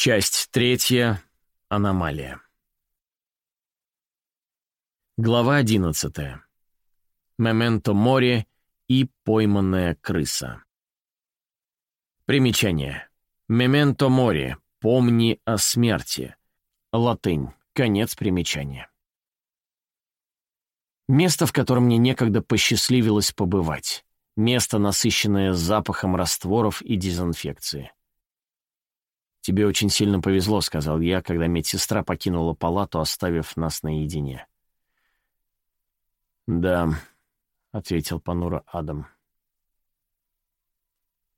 Часть третья. Аномалия. Глава одиннадцатая. Мементо море и пойманная крыса. Примечание. Мементо море. Помни о смерти. Латынь. Конец примечания. Место, в котором мне некогда посчастливилось побывать. Место, насыщенное запахом растворов и дезинфекции. «Тебе очень сильно повезло», — сказал я, когда медсестра покинула палату, оставив нас наедине. «Да», — ответил понуро Адам.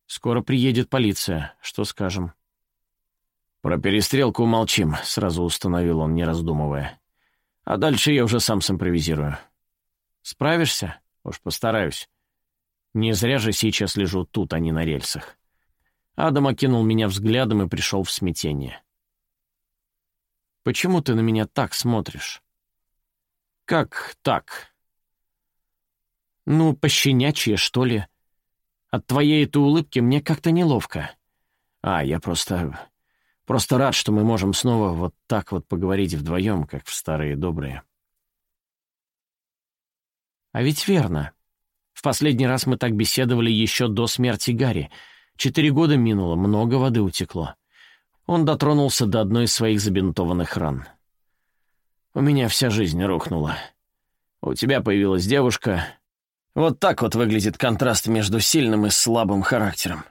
«Скоро приедет полиция. Что скажем?» «Про перестрелку молчим», — сразу установил он, не раздумывая. «А дальше я уже сам симпровизирую». «Справишься? Уж постараюсь. Не зря же сейчас лежу тут, а не на рельсах». Адам окинул меня взглядом и пришел в смятение. «Почему ты на меня так смотришь?» «Как так?» «Ну, пощенячье, что ли. От твоей этой улыбки мне как-то неловко. А, я просто... просто рад, что мы можем снова вот так вот поговорить вдвоем, как в старые добрые». «А ведь верно. В последний раз мы так беседовали еще до смерти Гарри — Четыре года минуло, много воды утекло. Он дотронулся до одной из своих забинтованных ран. «У меня вся жизнь рухнула. У тебя появилась девушка. Вот так вот выглядит контраст между сильным и слабым характером.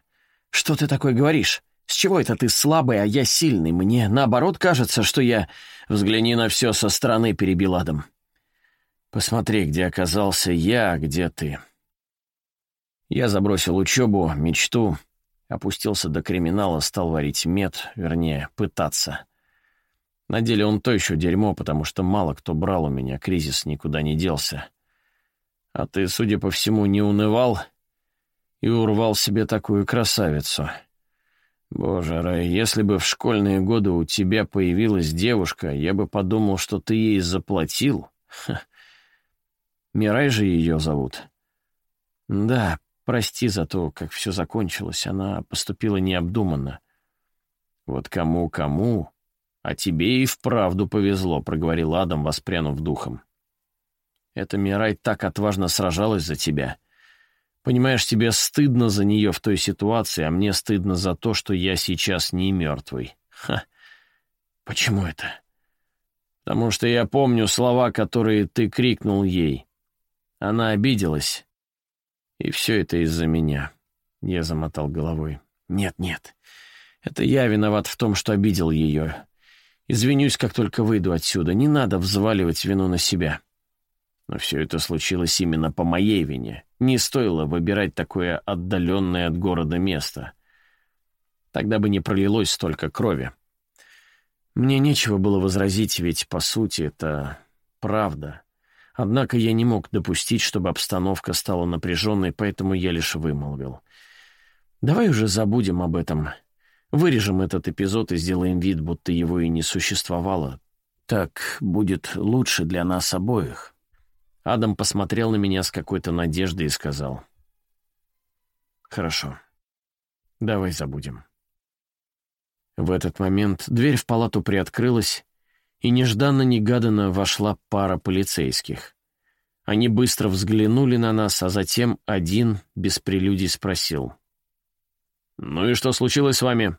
Что ты такое говоришь? С чего это ты слабый, а я сильный? Мне, наоборот, кажется, что я... Взгляни на все со стороны, перебил Адам. Посмотри, где оказался я, где ты. Я забросил учебу, мечту, Опустился до криминала, стал варить мед, вернее, пытаться. На деле он то еще дерьмо, потому что мало кто брал у меня, кризис никуда не делся. А ты, судя по всему, не унывал и урвал себе такую красавицу. Боже, Рай, если бы в школьные годы у тебя появилась девушка, я бы подумал, что ты ей заплатил. Ха. Мирай же ее зовут. Да, Прости за то, как все закончилось. Она поступила необдуманно. Вот кому-кому, а тебе и вправду повезло, — проговорил Адам, воспрянув духом. Эта Мирай так отважно сражалась за тебя. Понимаешь, тебе стыдно за нее в той ситуации, а мне стыдно за то, что я сейчас не мертвый. Ха! Почему это? Потому что я помню слова, которые ты крикнул ей. Она обиделась, и все это из-за меня. Я замотал головой. Нет, нет. Это я виноват в том, что обидел ее. Извинюсь, как только выйду отсюда. Не надо взваливать вину на себя. Но все это случилось именно по моей вине. Не стоило выбирать такое отдаленное от города место. Тогда бы не пролилось столько крови. Мне нечего было возразить, ведь, по сути, это правда. Однако я не мог допустить, чтобы обстановка стала напряженной, поэтому я лишь вымолвил. «Давай уже забудем об этом. Вырежем этот эпизод и сделаем вид, будто его и не существовало. Так будет лучше для нас обоих». Адам посмотрел на меня с какой-то надеждой и сказал. «Хорошо. Давай забудем». В этот момент дверь в палату приоткрылась, и нежданно-негаданно вошла пара полицейских. Они быстро взглянули на нас, а затем один без прелюдий спросил. «Ну и что случилось с вами?»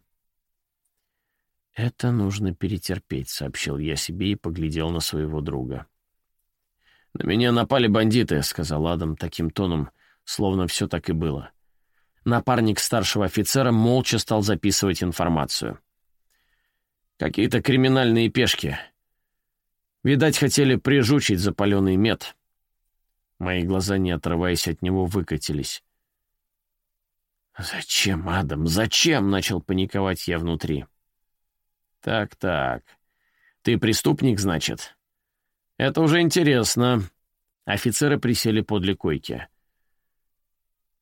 «Это нужно перетерпеть», — сообщил я себе и поглядел на своего друга. «На меня напали бандиты», — сказал Адам таким тоном, словно все так и было. Напарник старшего офицера молча стал записывать информацию. «Какие-то криминальные пешки. Видать, хотели прижучить запаленный мед. Мои глаза, не отрываясь от него, выкатились. «Зачем, Адам, зачем?» — начал паниковать я внутри. «Так-так. Ты преступник, значит?» «Это уже интересно». Офицеры присели подле койки.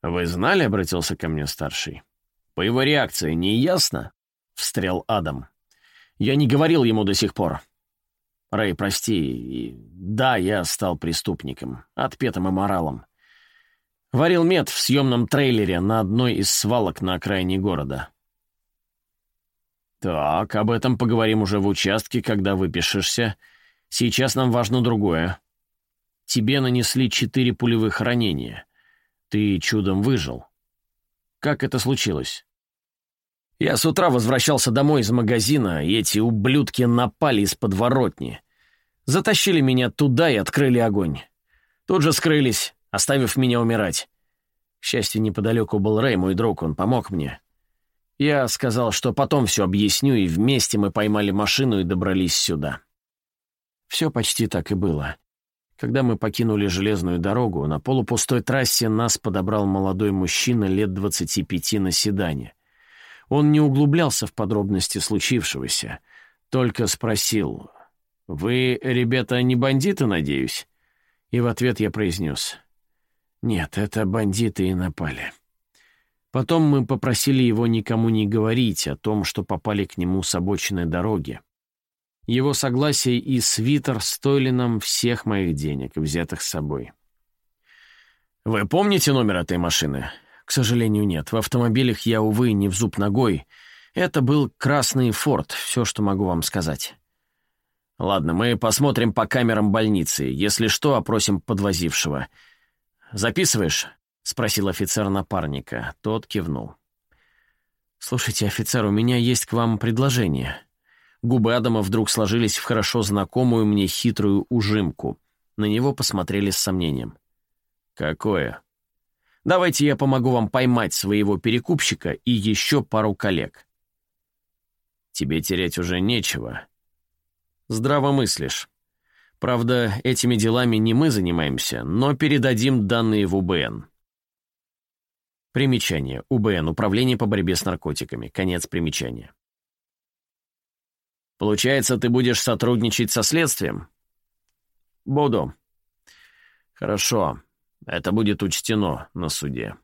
«Вы знали?» — обратился ко мне старший. «По его реакции не ясно?» — встрял Адам. «Я не говорил ему до сих пор. Рэй, прости. Да, я стал преступником, отпетым имморалом. Варил мед в съемном трейлере на одной из свалок на окраине города. «Так, об этом поговорим уже в участке, когда выпишешься. Сейчас нам важно другое. Тебе нанесли четыре пулевых ранения. Ты чудом выжил. Как это случилось?» «Я с утра возвращался домой из магазина, и эти ублюдки напали из подворотни. Затащили меня туда и открыли огонь. Тут же скрылись, оставив меня умирать. К счастью, неподалеку был Рэй, мой друг, он помог мне. Я сказал, что потом все объясню, и вместе мы поймали машину и добрались сюда. Все почти так и было. Когда мы покинули железную дорогу, на полупустой трассе нас подобрал молодой мужчина лет 25 на седане. Он не углублялся в подробности случившегося, только спросил, «Вы, ребята, не бандиты, надеюсь?» И в ответ я произнес, «Нет, это бандиты и напали». Потом мы попросили его никому не говорить о том, что попали к нему с обочины дороги. Его согласие и свитер стоили нам всех моих денег, взятых с собой. «Вы помните номер этой машины?» «К сожалению, нет. В автомобилях я, увы, не в зуб ногой. Это был красный «Форд», все, что могу вам сказать». «Ладно, мы посмотрим по камерам больницы. Если что, опросим подвозившего. Записываешь?» — спросил офицер напарника. Тот кивнул. «Слушайте, офицер, у меня есть к вам предложение». Губы Адама вдруг сложились в хорошо знакомую мне хитрую ужимку. На него посмотрели с сомнением. «Какое?» «Давайте я помогу вам поймать своего перекупщика и еще пару коллег». «Тебе терять уже нечего». «Здраво мыслишь. Правда, этими делами не мы занимаемся, но передадим данные в УБН. Примечание. УБН. Управление по борьбе с наркотиками. Конец примечания. Получается, ты будешь сотрудничать со следствием? Буду. Хорошо. Это будет учтено на суде.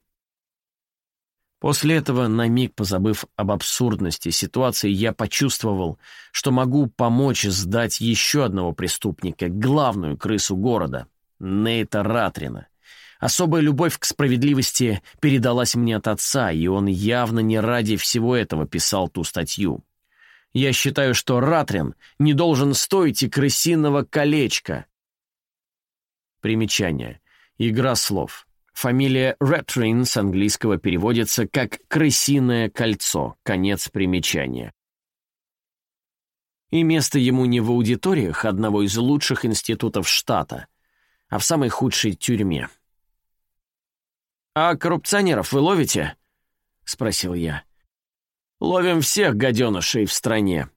После этого, на миг позабыв об абсурдности ситуации, я почувствовал, что могу помочь сдать еще одного преступника, главную крысу города, Нейта Ратрина. Особая любовь к справедливости передалась мне от отца, и он явно не ради всего этого писал ту статью. Я считаю, что Ратрин не должен стоить и крысиного колечка. Примечание. Игра слов. Фамилия Ратрин с английского переводится как «крысиное кольцо». Конец примечания. И место ему не в аудиториях одного из лучших институтов штата, а в самой худшей тюрьме. «А коррупционеров вы ловите?» — спросил я. «Ловим всех гаденышей в стране.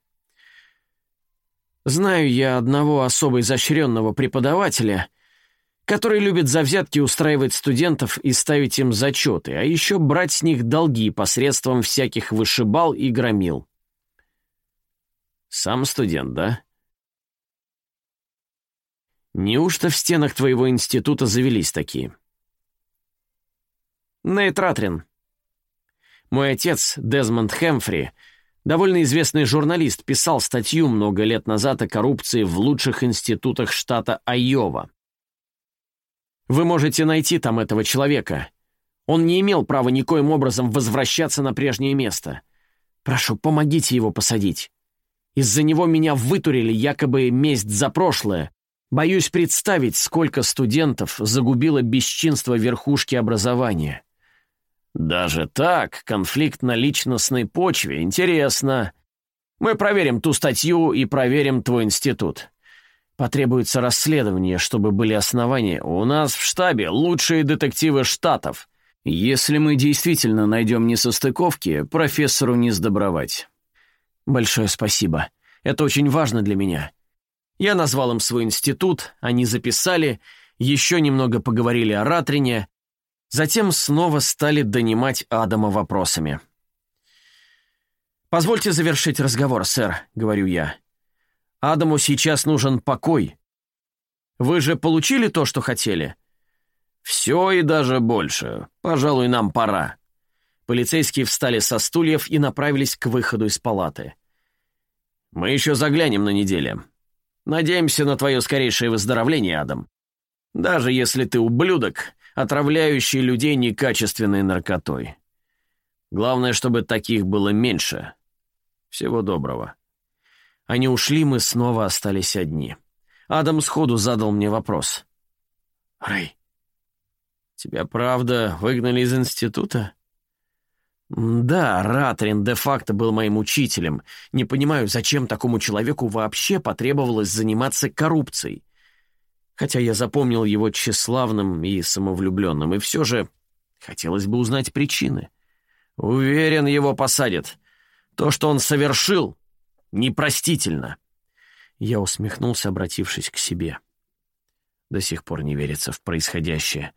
Знаю я одного особо изощренного преподавателя, который любит за взятки устраивать студентов и ставить им зачеты, а еще брать с них долги посредством всяких вышибал и громил. Сам студент, да? Неужто в стенах твоего института завелись такие?» Нейт Ратрин. Мой отец, Дезмонд Хэмфри, довольно известный журналист, писал статью много лет назад о коррупции в лучших институтах штата Айова. Вы можете найти там этого человека. Он не имел права никоим образом возвращаться на прежнее место. Прошу, помогите его посадить. Из-за него меня вытурили якобы месть за прошлое. Боюсь представить, сколько студентов загубило бесчинство верхушки образования. «Даже так? Конфликт на личностной почве? Интересно. Мы проверим ту статью и проверим твой институт. Потребуется расследование, чтобы были основания. У нас в штабе лучшие детективы штатов. Если мы действительно найдем несостыковки, профессору не сдобровать». «Большое спасибо. Это очень важно для меня. Я назвал им свой институт, они записали, еще немного поговорили о Ратрине, Затем снова стали донимать Адама вопросами. «Позвольте завершить разговор, сэр», — говорю я. «Адаму сейчас нужен покой. Вы же получили то, что хотели?» «Все и даже больше. Пожалуй, нам пора». Полицейские встали со стульев и направились к выходу из палаты. «Мы еще заглянем на неделю. Надеемся на твое скорейшее выздоровление, Адам. Даже если ты ублюдок, отравляющий людей некачественной наркотой. Главное, чтобы таких было меньше. Всего доброго». Они ушли, мы снова остались одни. Адам сходу задал мне вопрос. «Рэй, тебя правда выгнали из института?» «Да, Ратрин де-факто был моим учителем. Не понимаю, зачем такому человеку вообще потребовалось заниматься коррупцией. Хотя я запомнил его тщеславным и самовлюбленным, и все же хотелось бы узнать причины. Уверен, его посадят. То, что он совершил, непростительно». Я усмехнулся, обратившись к себе. До сих пор не верится в происходящее.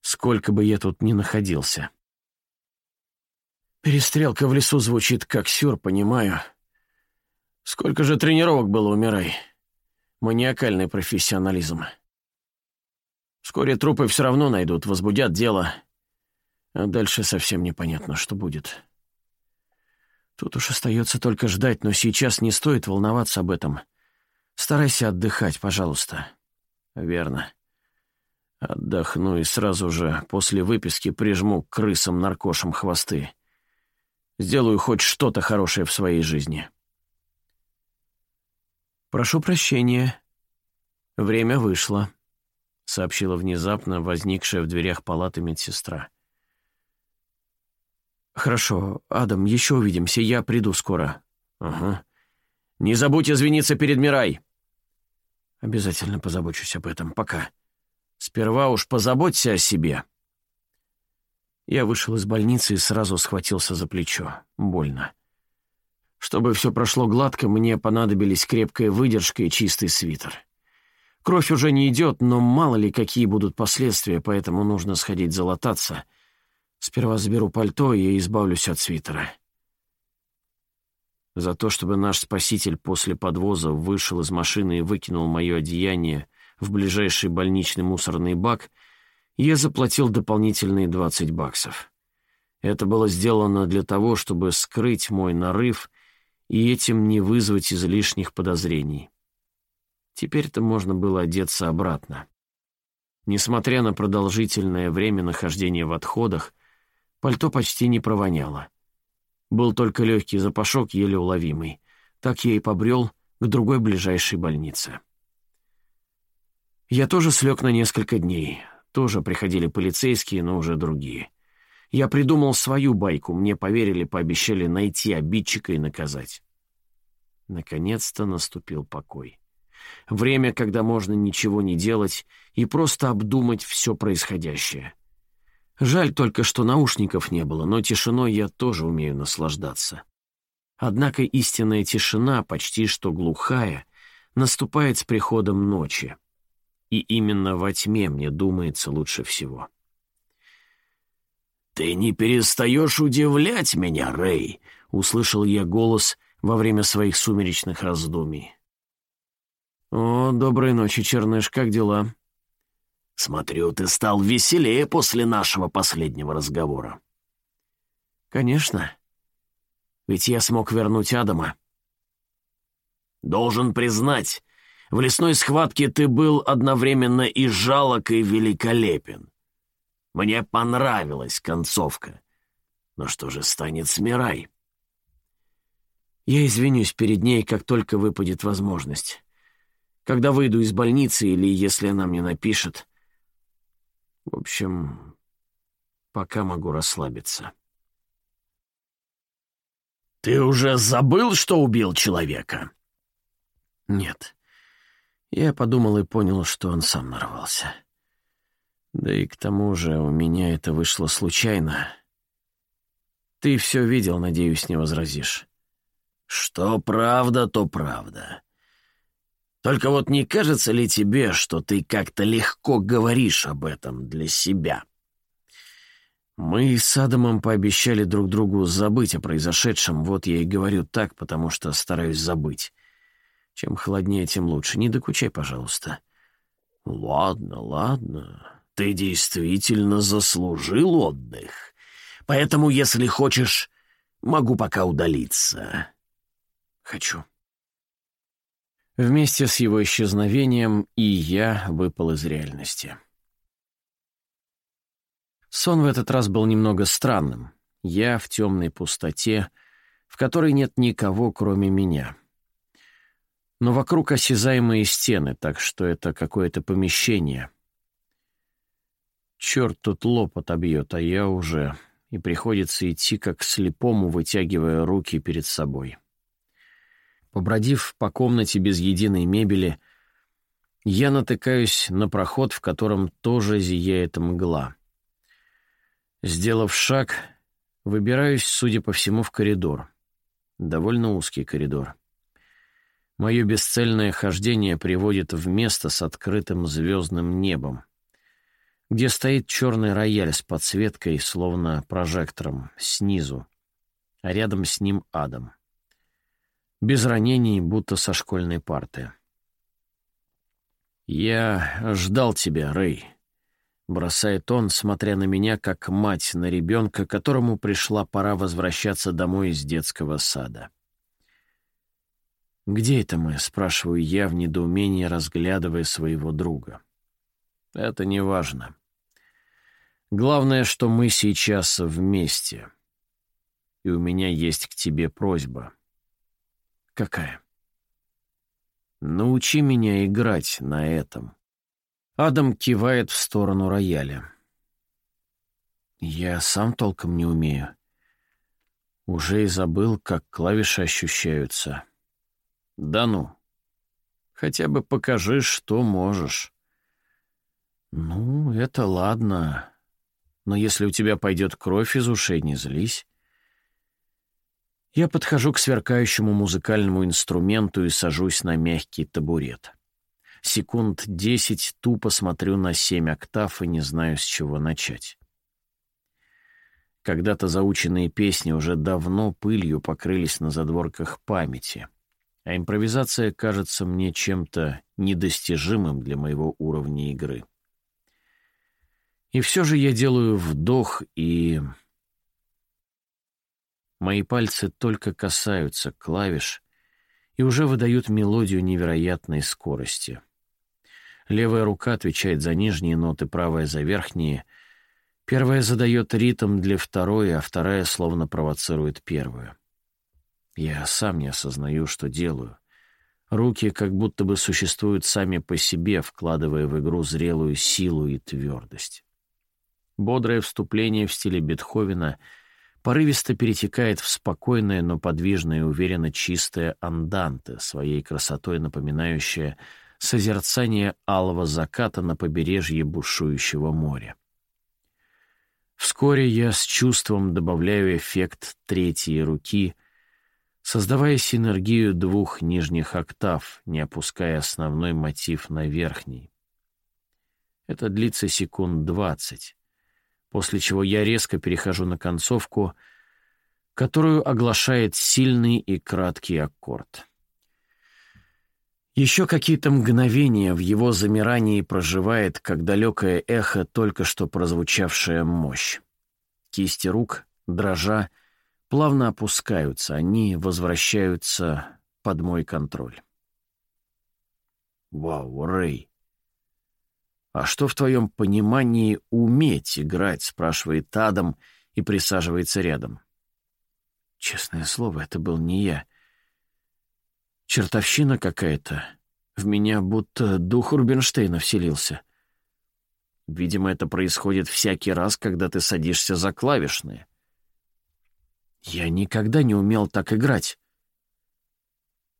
Сколько бы я тут ни находился. Перестрелка в лесу звучит как сюр, понимаю. Сколько же тренировок было у Мирай? Маниакальный профессионализм. Вскоре трупы все равно найдут, возбудят дело. А дальше совсем непонятно, что будет. Тут уж остается только ждать, но сейчас не стоит волноваться об этом. Старайся отдыхать, пожалуйста. Верно. Отдохну и сразу же после выписки прижму к крысам-наркошам хвосты. Сделаю хоть что-то хорошее в своей жизни. «Прошу прощения. Время вышло», — сообщила внезапно возникшая в дверях палаты медсестра. «Хорошо, Адам, еще увидимся, я приду скоро». «Ага. Не забудь извиниться перед Мирай». «Обязательно позабочусь об этом. Пока. Сперва уж позаботься о себе». Я вышел из больницы и сразу схватился за плечо. Больно. Чтобы все прошло гладко, мне понадобились крепкая выдержка и чистый свитер. Кровь уже не идет, но мало ли какие будут последствия, поэтому нужно сходить залататься. Сперва заберу пальто и избавлюсь от свитера. За то, чтобы наш спаситель после подвоза вышел из машины и выкинул мое одеяние в ближайший больничный мусорный бак — я заплатил дополнительные 20 баксов. Это было сделано для того, чтобы скрыть мой нарыв и этим не вызвать излишних подозрений. Теперь-то можно было одеться обратно. Несмотря на продолжительное время нахождения в отходах, пальто почти не провоняло. Был только легкий запашок, еле уловимый. Так я и побрел к другой ближайшей больнице. Я тоже слег на несколько дней, тоже приходили полицейские, но уже другие. Я придумал свою байку, мне поверили, пообещали найти обидчика и наказать. Наконец-то наступил покой. Время, когда можно ничего не делать и просто обдумать все происходящее. Жаль только, что наушников не было, но тишиной я тоже умею наслаждаться. Однако истинная тишина, почти что глухая, наступает с приходом ночи и именно во тьме мне думается лучше всего. «Ты не перестаешь удивлять меня, Рэй!» — услышал я голос во время своих сумеречных раздумий. «О, доброй ночи, Черныш, как дела?» «Смотрю, ты стал веселее после нашего последнего разговора». «Конечно. Ведь я смог вернуть Адама». «Должен признать, в лесной схватке ты был одновременно и жалок, и великолепен. Мне понравилась концовка. Но что же станет с Мирай? Я извинюсь перед ней, как только выпадет возможность. Когда выйду из больницы или если она мне напишет. В общем, пока могу расслабиться. «Ты уже забыл, что убил человека?» «Нет. Я подумал и понял, что он сам нарвался. Да и к тому же у меня это вышло случайно. Ты все видел, надеюсь, не возразишь. Что правда, то правда. Только вот не кажется ли тебе, что ты как-то легко говоришь об этом для себя? Мы с Адамом пообещали друг другу забыть о произошедшем, вот я и говорю так, потому что стараюсь забыть. Чем холоднее, тем лучше. Не докучай, пожалуйста». «Ладно, ладно. Ты действительно заслужил отдых. Поэтому, если хочешь, могу пока удалиться». «Хочу». Вместе с его исчезновением и я выпал из реальности. Сон в этот раз был немного странным. Я в темной пустоте, в которой нет никого, кроме меня. Но вокруг осязаемые стены, так что это какое-то помещение. Черт тут лоб отобьет, а я уже... И приходится идти как слепому, вытягивая руки перед собой. Побродив по комнате без единой мебели, я натыкаюсь на проход, в котором тоже зияет мгла. Сделав шаг, выбираюсь, судя по всему, в коридор. Довольно узкий коридор. Мое бесцельное хождение приводит в место с открытым звездным небом, где стоит черный рояль с подсветкой, словно прожектором, снизу, а рядом с ним Адам. Без ранений, будто со школьной парты. «Я ждал тебя, Рэй», — бросает он, смотря на меня, как мать на ребенка, которому пришла пора возвращаться домой из детского сада. «Где это мы?» — спрашиваю я в недоумении, разглядывая своего друга. «Это не важно. Главное, что мы сейчас вместе. И у меня есть к тебе просьба». «Какая?» Научи меня играть на этом. Адам кивает в сторону рояля. Я сам толком не умею. Уже и забыл, как клавиши ощущаются. Да ну. Хотя бы покажи, что можешь. Ну, это ладно. Но если у тебя пойдет кровь из ушей, не злись. Я подхожу к сверкающему музыкальному инструменту и сажусь на мягкий табурет. Секунд десять тупо смотрю на семь октав и не знаю, с чего начать. Когда-то заученные песни уже давно пылью покрылись на задворках памяти, а импровизация кажется мне чем-то недостижимым для моего уровня игры. И все же я делаю вдох и Мои пальцы только касаются клавиш и уже выдают мелодию невероятной скорости. Левая рука отвечает за нижние ноты, правая — за верхние. Первая задает ритм для второй, а вторая словно провоцирует первую. Я сам не осознаю, что делаю. Руки как будто бы существуют сами по себе, вкладывая в игру зрелую силу и твердость. Бодрое вступление в стиле Бетховена — порывисто перетекает в спокойное, но подвижное и уверенно чистое анданте, своей красотой напоминающее созерцание алого заката на побережье бушующего моря. Вскоре я с чувством добавляю эффект третьей руки, создавая синергию двух нижних октав, не опуская основной мотив на верхний. Это длится секунд двадцать после чего я резко перехожу на концовку, которую оглашает сильный и краткий аккорд. Еще какие-то мгновения в его замирании проживает, как далекое эхо только что прозвучавшая мощь. Кисти рук, дрожа, плавно опускаются, они возвращаются под мой контроль. «Вау, Рэй!» «А что в твоем понимании уметь играть?» — спрашивает Адам и присаживается рядом. Честное слово, это был не я. Чертовщина какая-то. В меня будто дух Рубинштейна вселился. Видимо, это происходит всякий раз, когда ты садишься за клавишные. Я никогда не умел так играть.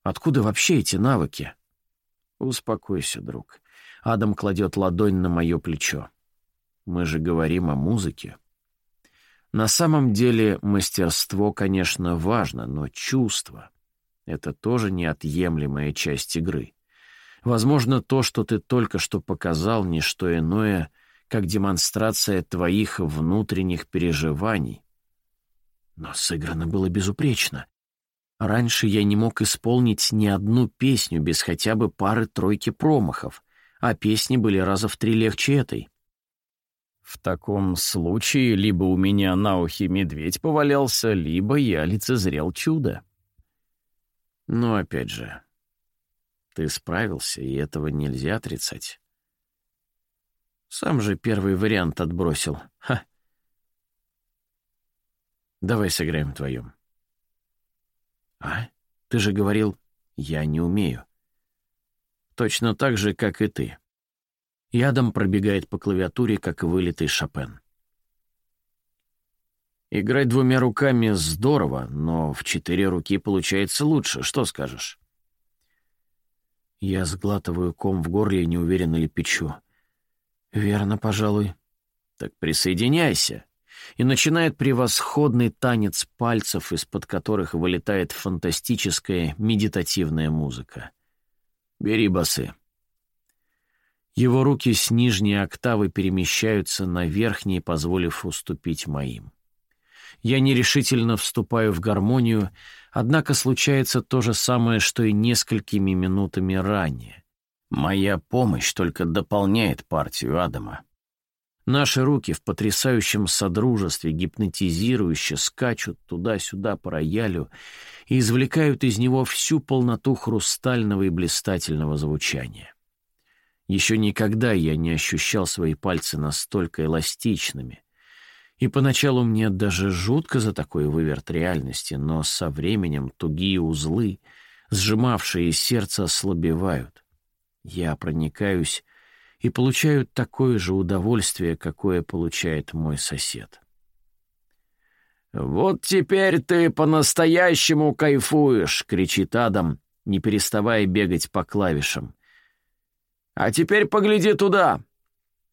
Откуда вообще эти навыки? Успокойся, друг. Адам кладет ладонь на мое плечо. Мы же говорим о музыке. На самом деле мастерство, конечно, важно, но чувство — это тоже неотъемлемая часть игры. Возможно, то, что ты только что показал, не что иное, как демонстрация твоих внутренних переживаний. Но сыграно было безупречно. Раньше я не мог исполнить ни одну песню без хотя бы пары-тройки промахов, а песни были раза в три легче этой. В таком случае либо у меня на ухе медведь повалялся, либо я лицезрел чудо. Но опять же, ты справился, и этого нельзя отрицать. Сам же первый вариант отбросил. Ха! Давай сыграем вдвоем. А? Ты же говорил, я не умею. Точно так же, как и ты. Ядом пробегает по клавиатуре, как вылитый Шопен. Играть двумя руками здорово, но в четыре руки получается лучше. Что скажешь? Я сглатываю ком в горле и неуверенно лепечу. Верно, пожалуй. Так присоединяйся. И начинает превосходный танец пальцев, из-под которых вылетает фантастическая медитативная музыка. Бери басы. Его руки с нижней октавы перемещаются на верхние, позволив уступить моим. Я нерешительно вступаю в гармонию, однако случается то же самое, что и несколькими минутами ранее. Моя помощь только дополняет партию Адама. Наши руки в потрясающем содружестве гипнотизирующе скачут туда-сюда по роялю и извлекают из него всю полноту хрустального и блистательного звучания. Еще никогда я не ощущал свои пальцы настолько эластичными, и поначалу мне даже жутко за такой выверт реальности, но со временем тугие узлы, сжимавшие сердце, ослабевают. Я проникаюсь и получаю такое же удовольствие, какое получает мой сосед. «Вот теперь ты по-настоящему кайфуешь!» — кричит Адам, не переставая бегать по клавишам. «А теперь погляди туда!»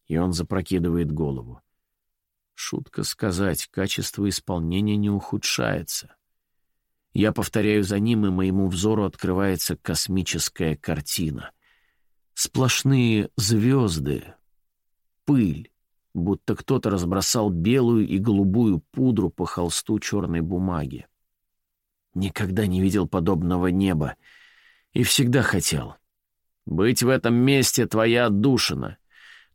И он запрокидывает голову. Шутка сказать, качество исполнения не ухудшается. Я повторяю за ним, и моему взору открывается космическая картина. Сплошные звезды, пыль, будто кто-то разбросал белую и голубую пудру по холсту черной бумаги. Никогда не видел подобного неба и всегда хотел. Быть в этом месте твоя отдушина.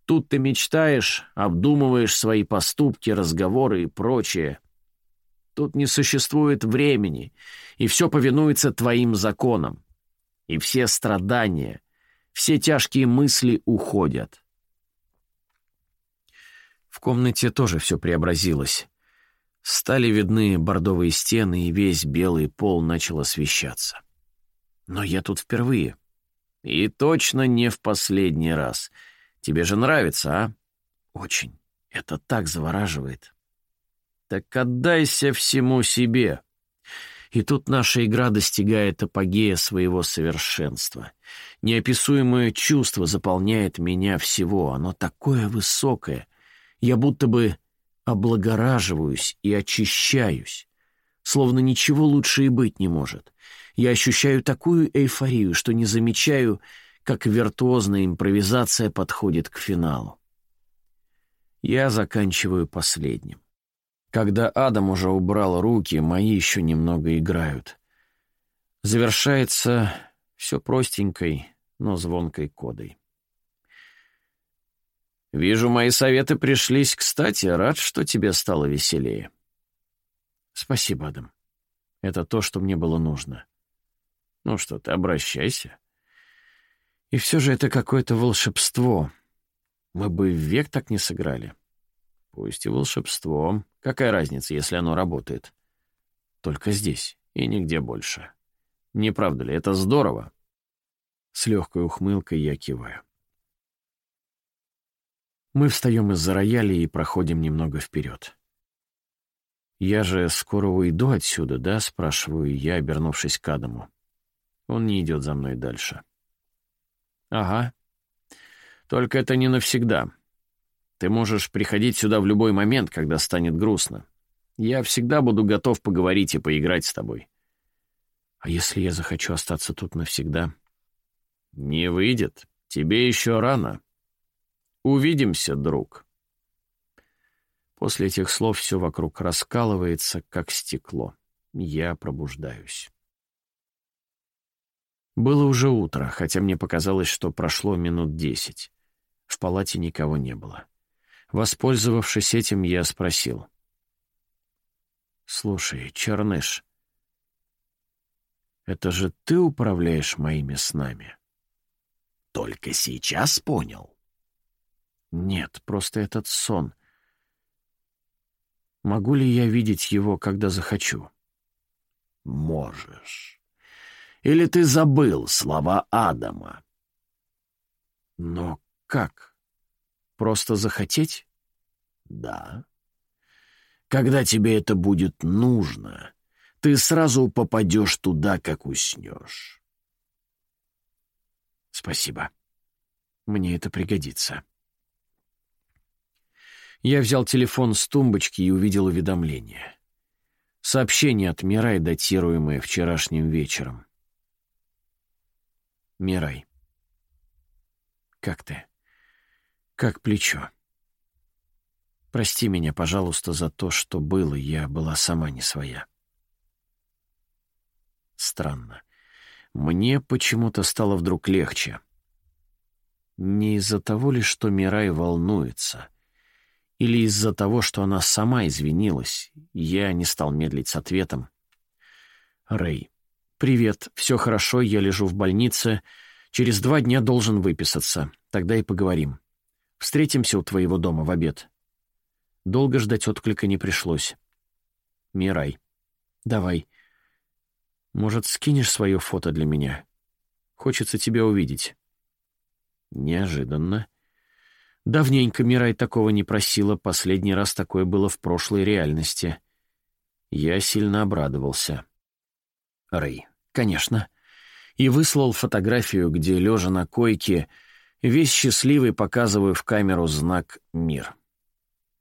Тут ты мечтаешь, обдумываешь свои поступки, разговоры и прочее. Тут не существует времени, и все повинуется твоим законам. И все страдания, все тяжкие мысли уходят. В комнате тоже все преобразилось. Стали видны бордовые стены, и весь белый пол начал освещаться. Но я тут впервые. И точно не в последний раз — Тебе же нравится, а? Очень. Это так завораживает. Так отдайся всему себе. И тут наша игра достигает апогея своего совершенства. Неописуемое чувство заполняет меня всего. Оно такое высокое. Я будто бы облагораживаюсь и очищаюсь. Словно ничего лучше и быть не может. Я ощущаю такую эйфорию, что не замечаю как виртуозная импровизация подходит к финалу. Я заканчиваю последним. Когда Адам уже убрал руки, мои еще немного играют. Завершается все простенькой, но звонкой кодой. «Вижу, мои советы пришлись кстати. Рад, что тебе стало веселее». «Спасибо, Адам. Это то, что мне было нужно». «Ну что ты, обращайся. И все же это какое-то волшебство. Мы бы век так не сыграли. Пусть и волшебство. Какая разница, если оно работает? Только здесь и нигде больше. Не правда ли, это здорово? С легкой ухмылкой я киваю. Мы встаем из-за рояля и проходим немного вперед. «Я же скоро уйду отсюда, да?» — спрашиваю я, обернувшись к Адаму. Он не идет за мной дальше. «Ага. Только это не навсегда. Ты можешь приходить сюда в любой момент, когда станет грустно. Я всегда буду готов поговорить и поиграть с тобой». «А если я захочу остаться тут навсегда?» «Не выйдет. Тебе еще рано. Увидимся, друг». После этих слов все вокруг раскалывается, как стекло. Я пробуждаюсь. Было уже утро, хотя мне показалось, что прошло минут десять. В палате никого не было. Воспользовавшись этим, я спросил. «Слушай, Черныш, это же ты управляешь моими снами?» «Только сейчас понял?» «Нет, просто этот сон. Могу ли я видеть его, когда захочу?» Можешь. Или ты забыл слова Адама? Но как? Просто захотеть? Да. Когда тебе это будет нужно, ты сразу попадешь туда, как уснешь. Спасибо. Мне это пригодится. Я взял телефон с тумбочки и увидел уведомление. Сообщение от Мирай, датируемое вчерашним вечером. Мирай. Как ты? Как плечо? Прости меня, пожалуйста, за то, что было, я была сама не своя. Странно. Мне почему-то стало вдруг легче. Не из-за того ли, что Мирай волнуется, или из-за того, что она сама извинилась, я не стал медлить с ответом. «Рэй, привет, все хорошо, я лежу в больнице, через два дня должен выписаться, тогда и поговорим. Встретимся у твоего дома в обед». Долго ждать отклика не пришлось. «Мирай, давай, может, скинешь свое фото для меня? Хочется тебя увидеть». Неожиданно. Давненько Мирай такого не просила, последний раз такое было в прошлой реальности. Я сильно обрадовался. Рэй, конечно. И выслал фотографию, где, лежа на койке, весь счастливый показываю в камеру знак «Мир».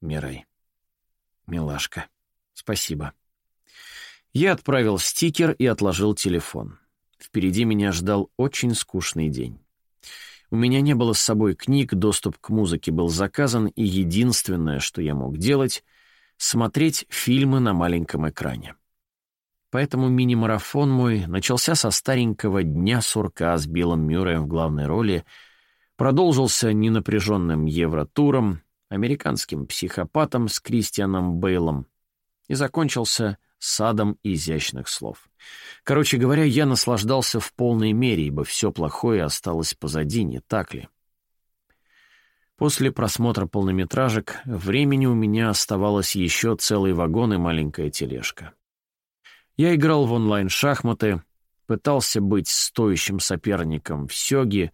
Мирай. Милашка. Спасибо. Я отправил стикер и отложил телефон. Впереди меня ждал очень скучный день. У меня не было с собой книг, доступ к музыке был заказан, и единственное, что я мог делать — смотреть фильмы на маленьком экране. Поэтому мини-марафон мой начался со старенького «Дня сурка» с Биллом Мюрреем в главной роли, продолжился ненапряженным евротуром, американским психопатом с Кристианом Бейлом и закончился садом изящных слов. Короче говоря, я наслаждался в полной мере, ибо все плохое осталось позади, не так ли? После просмотра полнометражек времени у меня оставалось еще целый вагон и маленькая тележка. Я играл в онлайн-шахматы, пытался быть стоящим соперником в сёге,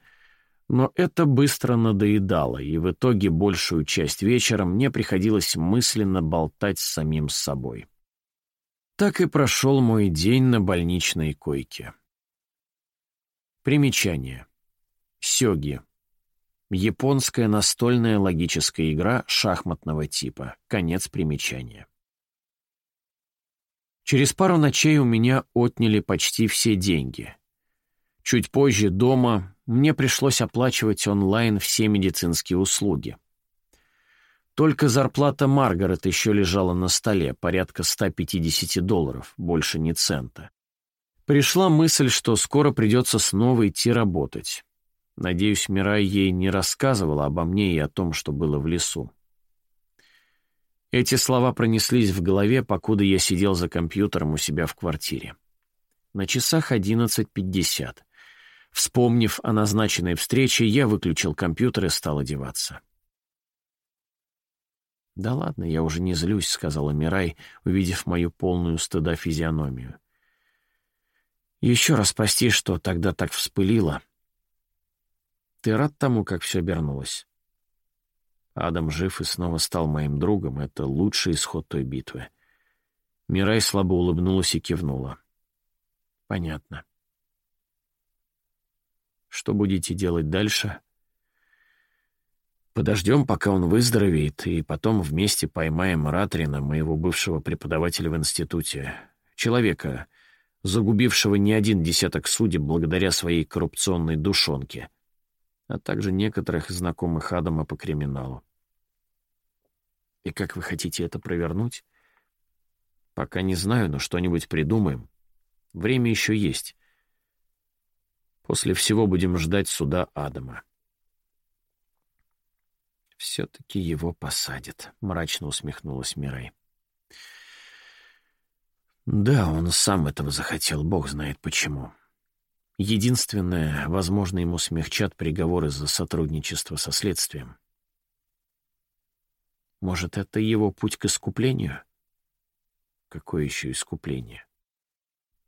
но это быстро надоедало, и в итоге большую часть вечера мне приходилось мысленно болтать с самим собой. Так и прошел мой день на больничной койке. Примечание. Сёги. Японская настольная логическая игра шахматного типа. Конец примечания. Через пару ночей у меня отняли почти все деньги. Чуть позже дома мне пришлось оплачивать онлайн все медицинские услуги. Только зарплата Маргарет еще лежала на столе, порядка 150 долларов, больше ни цента. Пришла мысль, что скоро придется снова идти работать. Надеюсь, Мирай ей не рассказывала обо мне и о том, что было в лесу. Эти слова пронеслись в голове, покуда я сидел за компьютером у себя в квартире. На часах 11.50. Вспомнив о назначенной встрече, я выключил компьютер и стал одеваться. «Да ладно, я уже не злюсь», — сказала Мирай, увидев мою полную стыда физиономию. «Еще раз прости, что тогда так вспылила. Ты рад тому, как все обернулось?» Адам жив и снова стал моим другом. Это лучший исход той битвы. Мирай слабо улыбнулась и кивнула. «Понятно. Что будете делать дальше?» Подождем, пока он выздоровеет, и потом вместе поймаем Ратрина, моего бывшего преподавателя в институте. Человека, загубившего не один десяток судеб благодаря своей коррупционной душонке, а также некоторых знакомых Адама по криминалу. И как вы хотите это провернуть? Пока не знаю, но что-нибудь придумаем. Время еще есть. После всего будем ждать суда Адама. «Все-таки его посадят», — мрачно усмехнулась Мирай. «Да, он сам этого захотел, бог знает почему. Единственное, возможно, ему смягчат приговоры за сотрудничество со следствием. Может, это его путь к искуплению? Какое еще искупление?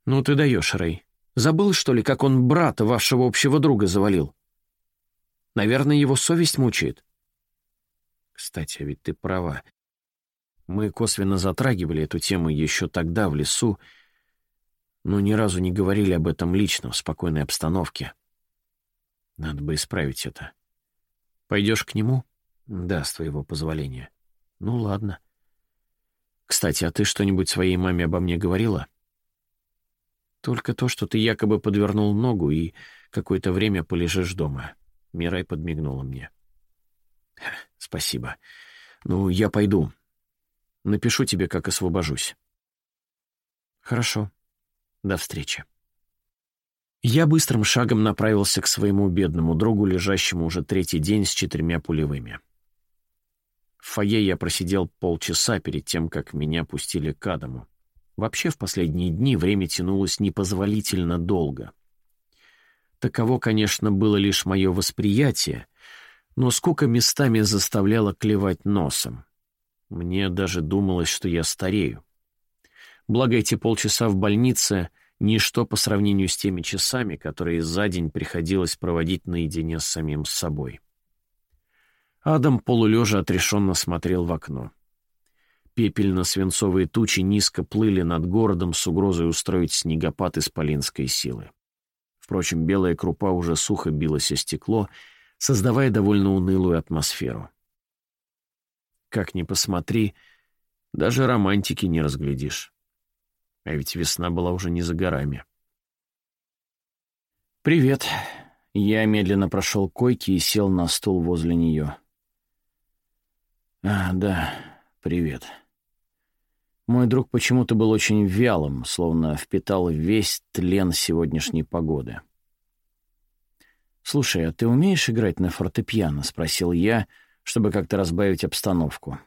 «Ну ты даешь, Рэй. Забыл, что ли, как он брата вашего общего друга завалил? Наверное, его совесть мучает». «Кстати, а ведь ты права. Мы косвенно затрагивали эту тему еще тогда, в лесу, но ни разу не говорили об этом лично, в спокойной обстановке. Надо бы исправить это. Пойдешь к нему? Да, с твоего позволения. Ну, ладно. Кстати, а ты что-нибудь своей маме обо мне говорила? Только то, что ты якобы подвернул ногу и какое-то время полежишь дома. Мирай подмигнула мне. Спасибо. Ну, я пойду. Напишу тебе, как освобожусь. Хорошо. До встречи. Я быстрым шагом направился к своему бедному другу, лежащему уже третий день с четырьмя пулевыми. В фойе я просидел полчаса перед тем, как меня пустили к Адаму. Вообще, в последние дни время тянулось непозволительно долго. Таково, конечно, было лишь мое восприятие, но сколько местами заставляло клевать носом. Мне даже думалось, что я старею. Благо, эти полчаса в больнице — ничто по сравнению с теми часами, которые за день приходилось проводить наедине с самим собой. Адам полулежа отрешенно смотрел в окно. Пепельно-свинцовые тучи низко плыли над городом с угрозой устроить снегопад исполинской силы. Впрочем, белая крупа уже сухо билась о стекло, создавая довольно унылую атмосферу. Как ни посмотри, даже романтики не разглядишь. А ведь весна была уже не за горами. «Привет». Я медленно прошел к койке и сел на стул возле нее. «А, да, привет». Мой друг почему-то был очень вялым, словно впитал весь тлен сегодняшней погоды. «Слушай, а ты умеешь играть на фортепиано?» — спросил я, чтобы как-то разбавить обстановку.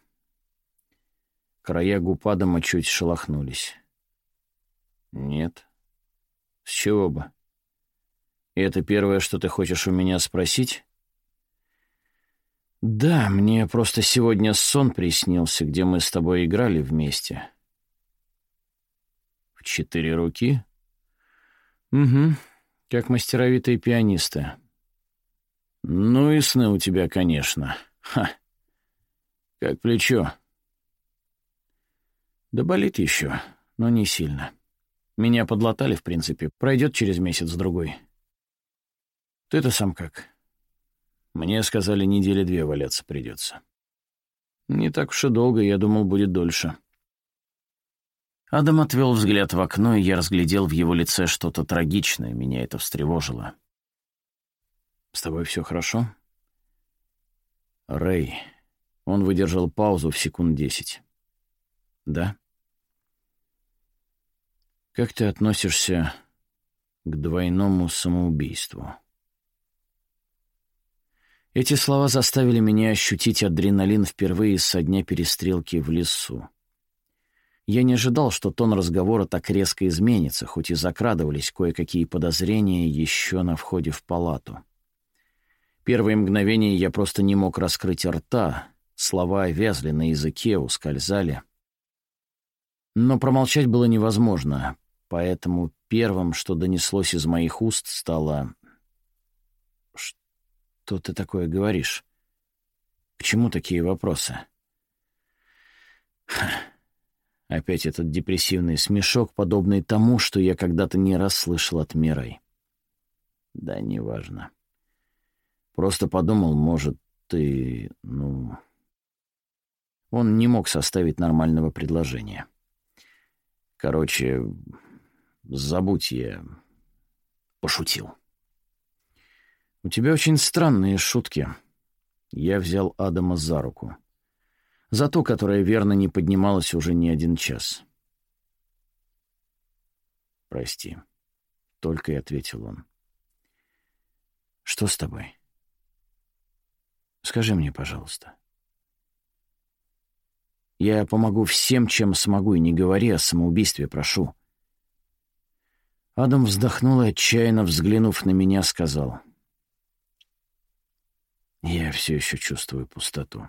Края губ Адама чуть шелохнулись. «Нет. С чего бы? И это первое, что ты хочешь у меня спросить?» «Да, мне просто сегодня сон приснился, где мы с тобой играли вместе». «В четыре руки?» «Угу, как мастеровитые пианисты». «Ну и сны у тебя, конечно. Ха! Как плечо». «Да болит еще, но не сильно». Меня подлатали, в принципе. Пройдет через месяц-другой. Ты-то сам как? Мне сказали, недели две валяться придется. Не так уж и долго, я думал, будет дольше. Адам отвел взгляд в окно, и я разглядел в его лице что-то трагичное. Меня это встревожило. «С тобой все хорошо?» «Рэй». Он выдержал паузу в секунд десять. «Да?» Как ты относишься к двойному самоубийству? Эти слова заставили меня ощутить адреналин впервые со дня перестрелки в лесу. Я не ожидал, что тон разговора так резко изменится, хоть и закрадывались кое-какие подозрения еще на входе в палату. Первые мгновения я просто не мог раскрыть рта, слова вязли на языке, ускользали. Но промолчать было невозможно. Поэтому первым, что донеслось из моих уст, стало... «Что ты такое говоришь? К чему такие вопросы?» Опять этот депрессивный смешок, подобный тому, что я когда-то не раз слышал от Мирой. Да, неважно. Просто подумал, может, ты, ну... Он не мог составить нормального предложения. Короче, Забудь, я пошутил. У тебя очень странные шутки. Я взял Адама за руку. За ту, которая верно не поднималась уже не один час. «Прости», — только и ответил он. «Что с тобой? Скажи мне, пожалуйста». «Я помогу всем, чем смогу, и не говори о самоубийстве, прошу». Адам вздохнул и, отчаянно взглянув на меня, сказал. «Я все еще чувствую пустоту.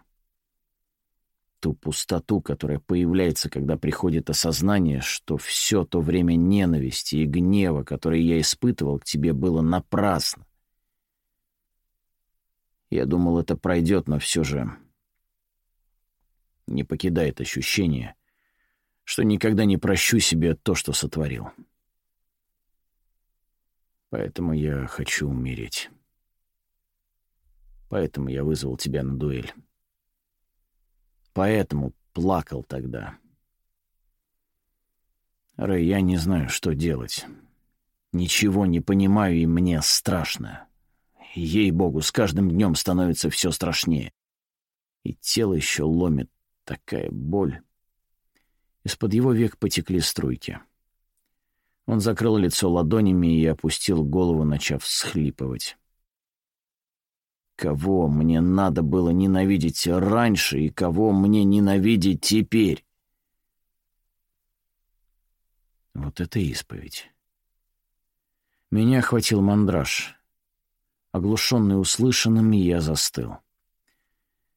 ту пустоту, которая появляется, когда приходит осознание, что все то время ненависти и гнева, которое я испытывал к тебе, было напрасно. Я думал, это пройдет, но все же не покидает ощущение, что никогда не прощу себе то, что сотворил. Поэтому я хочу умереть. Поэтому я вызвал тебя на дуэль. Поэтому плакал тогда. Рэй, я не знаю, что делать. Ничего не понимаю, и мне страшно. Ей-богу, с каждым днем становится все страшнее. И тело еще ломит такая боль. Из-под его век потекли струйки. Он закрыл лицо ладонями и опустил голову, начав всхлипывать. Кого мне надо было ненавидеть раньше и кого мне ненавидеть теперь? Вот это исповедь. Меня охватил мандраж. Оглушенный услышанным, я застыл.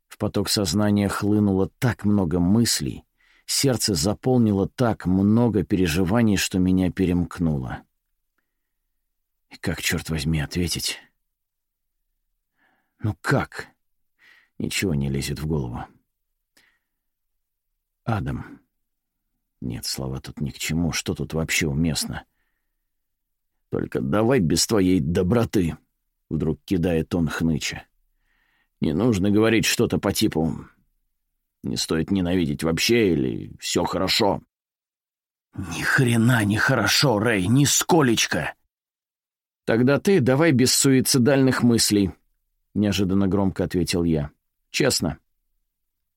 В поток сознания хлынуло так много мыслей, сердце заполнило так много переживаний, что меня перемкнуло. И как, черт возьми, ответить? Ну как? Ничего не лезет в голову. Адам. Нет, слова тут ни к чему. Что тут вообще уместно? Только давай без твоей доброты, — вдруг кидает он хныча. Не нужно говорить что-то по типу «не стоит ненавидеть вообще» или «все хорошо». «Ни хрена не хорошо, Рэй, нисколечко!» «Тогда ты давай без суицидальных мыслей», — неожиданно громко ответил я. «Честно.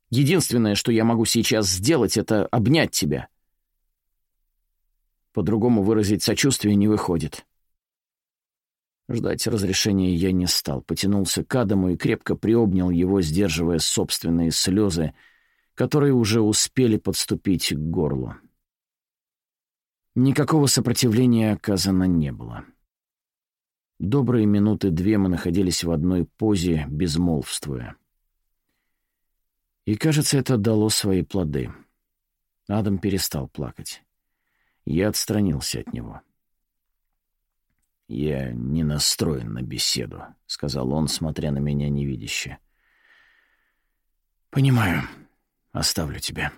Единственное, что я могу сейчас сделать, это обнять тебя. По-другому выразить сочувствие не выходит». Ждать разрешения я не стал, потянулся к Адаму и крепко приобнял его, сдерживая собственные слезы, которые уже успели подступить к горлу. Никакого сопротивления оказано не было. Добрые минуты две мы находились в одной позе, безмолвствуя. И, кажется, это дало свои плоды. Адам перестал плакать. Я отстранился от него. «Я не настроен на беседу», — сказал он, смотря на меня невидяще. «Понимаю. Оставлю тебя».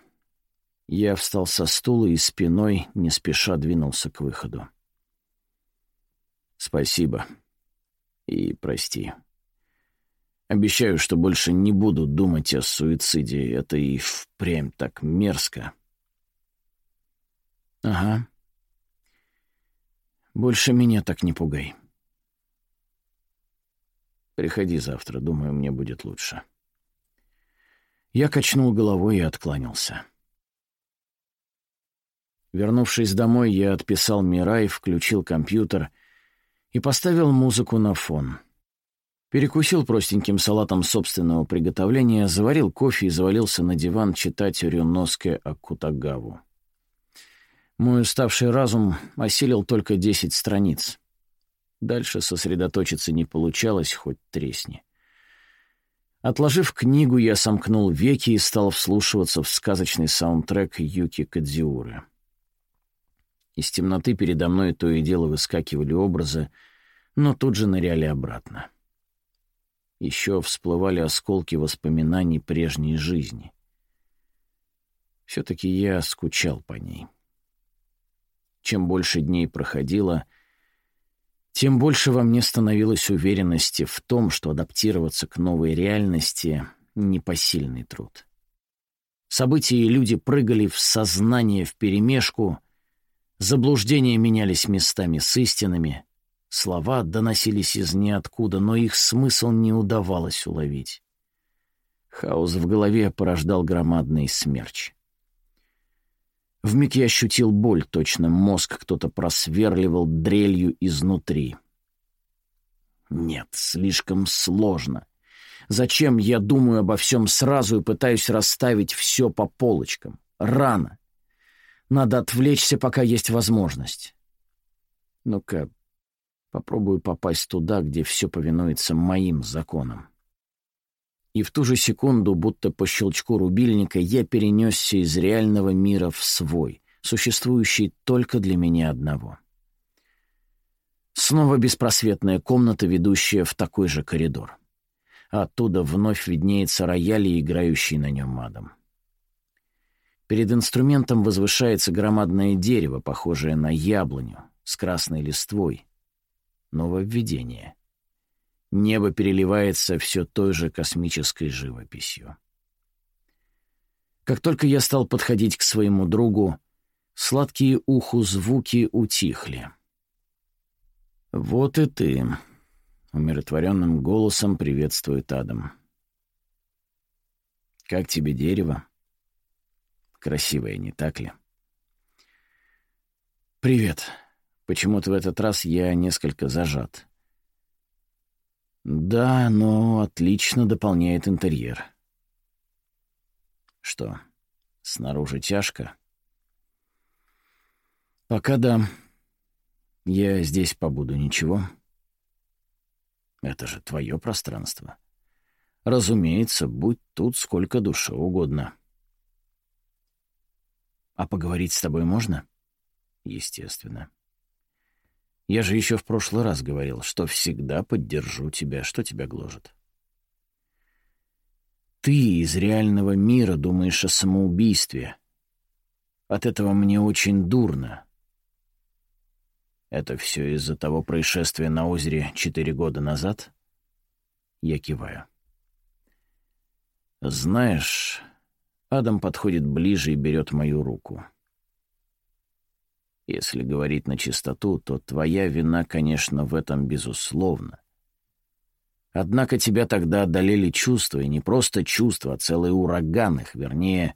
Я встал со стула и спиной не спеша двинулся к выходу. «Спасибо. И прости. Обещаю, что больше не буду думать о суициде. Это и впрямь так мерзко». «Ага», больше меня так не пугай. Приходи завтра, думаю, мне будет лучше. Я качнул головой и откланялся. Вернувшись домой, я отписал Мирай, включил компьютер и поставил музыку на фон. Перекусил простеньким салатом собственного приготовления, заварил кофе и завалился на диван читать Рюноске Акутагаву. Мой уставший разум осилил только десять страниц. Дальше сосредоточиться не получалось, хоть тресни. Отложив книгу, я сомкнул веки и стал вслушиваться в сказочный саундтрек Юки Кадзиуры. Из темноты передо мной то и дело выскакивали образы, но тут же ныряли обратно. Еще всплывали осколки воспоминаний прежней жизни. Все-таки я скучал по ней. — чем больше дней проходило, тем больше во мне становилось уверенности в том, что адаптироваться к новой реальности — непосильный труд. События и люди прыгали в сознание вперемешку, заблуждения менялись местами с истинами, слова доносились из ниоткуда, но их смысл не удавалось уловить. Хаос в голове порождал громадный смерч. Вмиг я ощутил боль, точно мозг кто-то просверливал дрелью изнутри. Нет, слишком сложно. Зачем я думаю обо всем сразу и пытаюсь расставить все по полочкам? Рано. Надо отвлечься, пока есть возможность. Ну-ка, попробую попасть туда, где все повинуется моим законам. И в ту же секунду, будто по щелчку рубильника, я перенесся из реального мира в свой, существующий только для меня одного. Снова беспросветная комната, ведущая в такой же коридор. А оттуда вновь виднеется рояль, играющий на нем адом. Перед инструментом возвышается громадное дерево, похожее на яблоню, с красной листвой. Нововведение. Небо переливается все той же космической живописью. Как только я стал подходить к своему другу, сладкие уху звуки утихли. «Вот и ты», — умиротворенным голосом приветствует Адам. «Как тебе дерево?» Красивое, не так ли? «Привет. Почему-то в этот раз я несколько зажат». «Да, но отлично дополняет интерьер». «Что, снаружи тяжко?» «Пока да. Я здесь побуду, ничего?» «Это же твое пространство». «Разумеется, будь тут сколько душе угодно». А поговорить с тобой можно? Естественно. Я же еще в прошлый раз говорил, что всегда поддержу тебя, что тебя гложет. Ты из реального мира думаешь о самоубийстве. От этого мне очень дурно. Это все из-за того происшествия на озере четыре года назад? Я киваю. Знаешь, Адам подходит ближе и берет мою руку. Если говорить на чистоту, то твоя вина, конечно, в этом безусловно. Однако тебя тогда одолели чувства, и не просто чувства, а целый ураган их, вернее,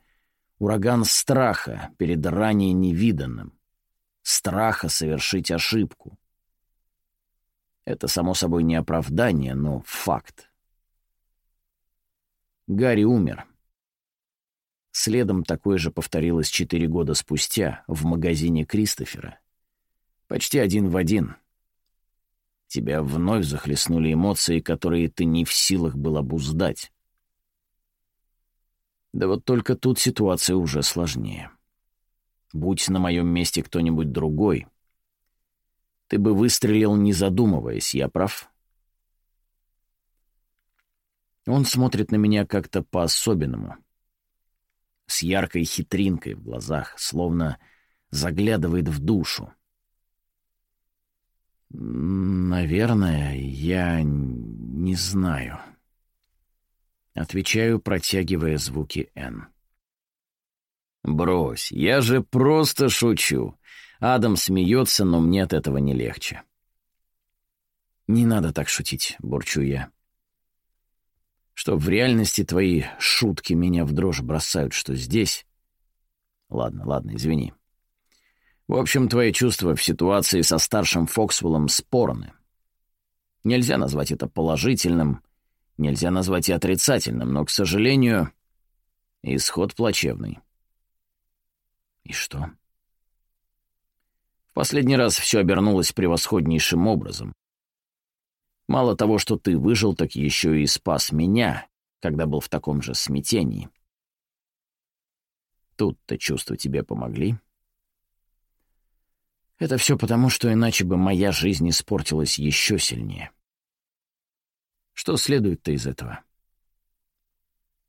ураган страха перед ранее невиданным, страха совершить ошибку. Это, само собой, не оправдание, но факт. Гарри умер. Следом такое же повторилось четыре года спустя в магазине Кристофера. Почти один в один. Тебя вновь захлестнули эмоции, которые ты не в силах был обуздать. Да вот только тут ситуация уже сложнее. Будь на моем месте кто-нибудь другой, ты бы выстрелил, не задумываясь, я прав? Он смотрит на меня как-то по-особенному — с яркой хитринкой в глазах, словно заглядывает в душу. «Наверное, я не знаю». Отвечаю, протягивая звуки «Н». «Брось, я же просто шучу». Адам смеется, но мне от этого не легче. «Не надо так шутить», — бурчу я что в реальности твои шутки меня в дрожь бросают, что здесь... Ладно, ладно, извини. В общем, твои чувства в ситуации со старшим Фоксвеллом спорны. Нельзя назвать это положительным, нельзя назвать и отрицательным, но, к сожалению, исход плачевный. И что? В последний раз все обернулось превосходнейшим образом. Мало того, что ты выжил, так еще и спас меня, когда был в таком же смятении. Тут-то чувства тебе помогли. Это все потому, что иначе бы моя жизнь испортилась еще сильнее. Что следует-то из этого?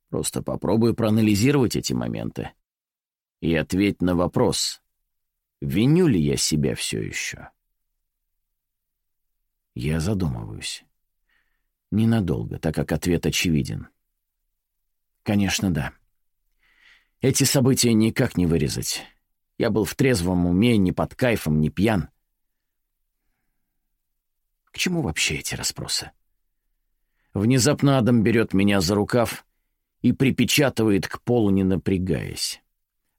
Просто попробую проанализировать эти моменты и ответь на вопрос, виню ли я себя все еще. Я задумываюсь. Ненадолго, так как ответ очевиден. Конечно, да. Эти события никак не вырезать. Я был в трезвом уме, не под кайфом, не пьян. К чему вообще эти расспросы? Внезапно Адам берет меня за рукав и припечатывает к полу, не напрягаясь.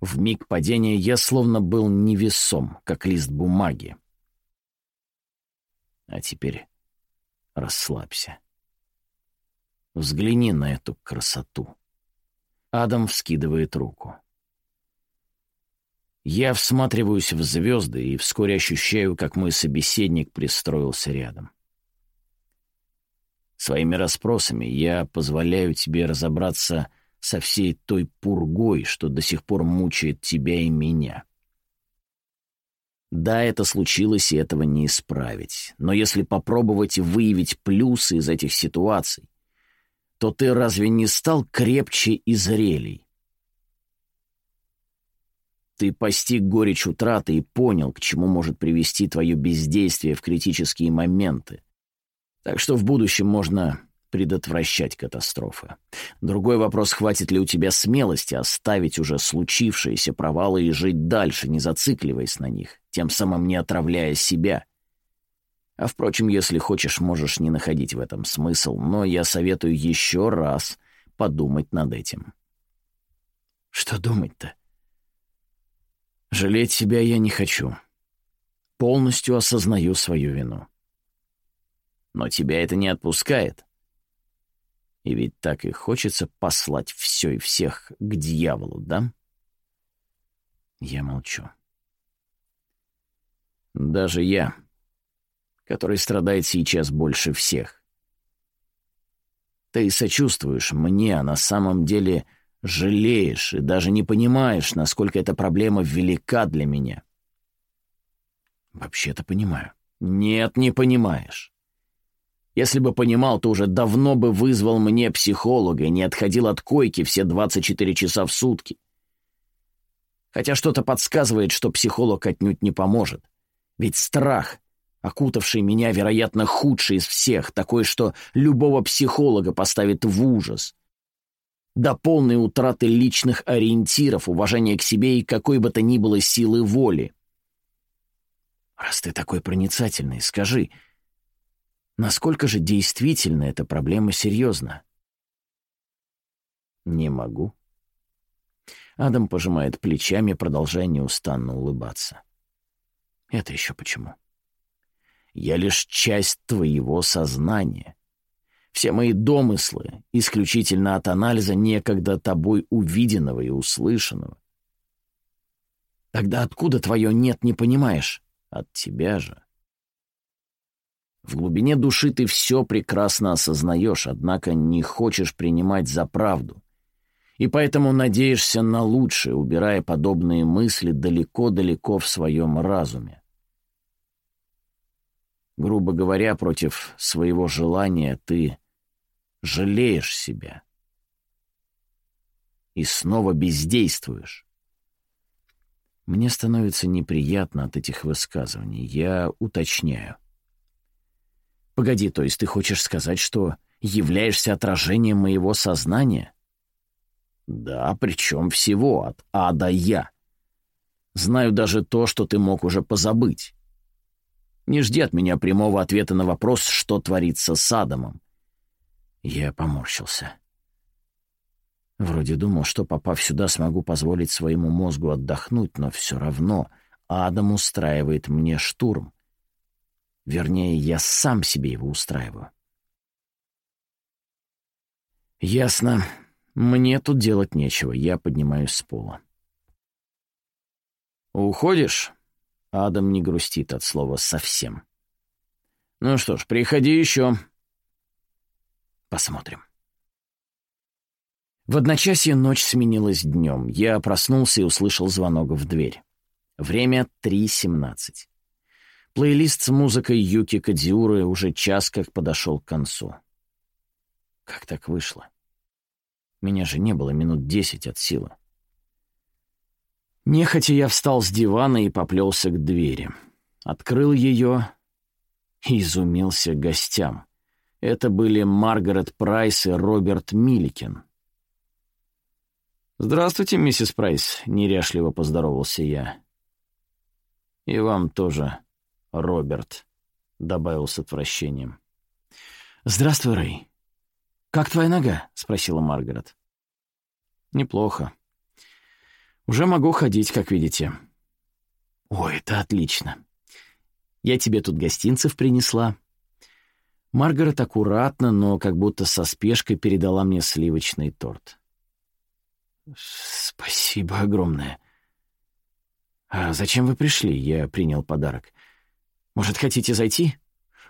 В миг падения я словно был невесом, как лист бумаги. А теперь расслабься. Взгляни на эту красоту. Адам вскидывает руку. Я всматриваюсь в звезды и вскоре ощущаю, как мой собеседник пристроился рядом. Своими расспросами я позволяю тебе разобраться со всей той пургой, что до сих пор мучает тебя и меня. Да, это случилось, и этого не исправить. Но если попробовать выявить плюсы из этих ситуаций, то ты разве не стал крепче и зрелей? Ты постиг горечь утраты и понял, к чему может привести твое бездействие в критические моменты. Так что в будущем можно предотвращать катастрофы. Другой вопрос, хватит ли у тебя смелости оставить уже случившиеся провалы и жить дальше, не зацикливаясь на них, тем самым не отравляя себя. А впрочем, если хочешь, можешь не находить в этом смысл, но я советую еще раз подумать над этим. Что думать-то? Жалеть себя я не хочу. Полностью осознаю свою вину. Но тебя это не отпускает. И ведь так и хочется послать все и всех к дьяволу, да? Я молчу. Даже я, который страдает сейчас больше всех. Ты сочувствуешь мне, а на самом деле жалеешь и даже не понимаешь, насколько эта проблема велика для меня. Вообще-то понимаю. Нет, не понимаешь. Если бы понимал, то уже давно бы вызвал мне психолога и не отходил от койки все 24 часа в сутки. Хотя что-то подсказывает, что психолог отнюдь не поможет. Ведь страх, окутавший меня, вероятно, худший из всех, такой, что любого психолога поставит в ужас. До полной утраты личных ориентиров, уважения к себе и какой бы то ни было силы воли. «Раз ты такой проницательный, скажи, — Насколько же действительно эта проблема серьезна? Не могу. Адам пожимает плечами, продолжая неустанно улыбаться. Это еще почему? Я лишь часть твоего сознания. Все мои домыслы исключительно от анализа некогда тобой увиденного и услышанного. Тогда откуда твое «нет» не понимаешь? От тебя же. В глубине души ты все прекрасно осознаешь, однако не хочешь принимать за правду. И поэтому надеешься на лучшее, убирая подобные мысли далеко-далеко в своем разуме. Грубо говоря, против своего желания ты жалеешь себя. И снова бездействуешь. Мне становится неприятно от этих высказываний. Я уточняю. Погоди, то есть ты хочешь сказать, что являешься отражением моего сознания? Да, причем всего, от А до Я. Знаю даже то, что ты мог уже позабыть. Не жди от меня прямого ответа на вопрос, что творится с Адамом. Я поморщился. Вроде думал, что, попав сюда, смогу позволить своему мозгу отдохнуть, но все равно Адам устраивает мне штурм. Вернее, я сам себе его устраиваю. «Ясно. Мне тут делать нечего. Я поднимаюсь с пола». «Уходишь?» Адам не грустит от слова «совсем». «Ну что ж, приходи еще». «Посмотрим». В одночасье ночь сменилась днем. Я проснулся и услышал звонок в дверь. Время 3.17. Плейлист с музыкой Юки Кадзиуры уже час как подошел к концу. Как так вышло? Меня же не было минут десять от силы. Нехотя я встал с дивана и поплелся к двери. Открыл ее и изумился гостям. Это были Маргарет Прайс и Роберт Миликин. «Здравствуйте, миссис Прайс», — неряшливо поздоровался я. «И вам тоже», Роберт», — добавил с отвращением. «Здравствуй, Рэй. Как твоя нога?» — спросила Маргарет. «Неплохо. Уже могу ходить, как видите». «Ой, это отлично. Я тебе тут гостинцев принесла». Маргарет аккуратно, но как будто со спешкой передала мне сливочный торт. «Спасибо огромное». «А зачем вы пришли?» — я принял подарок. Может, хотите зайти?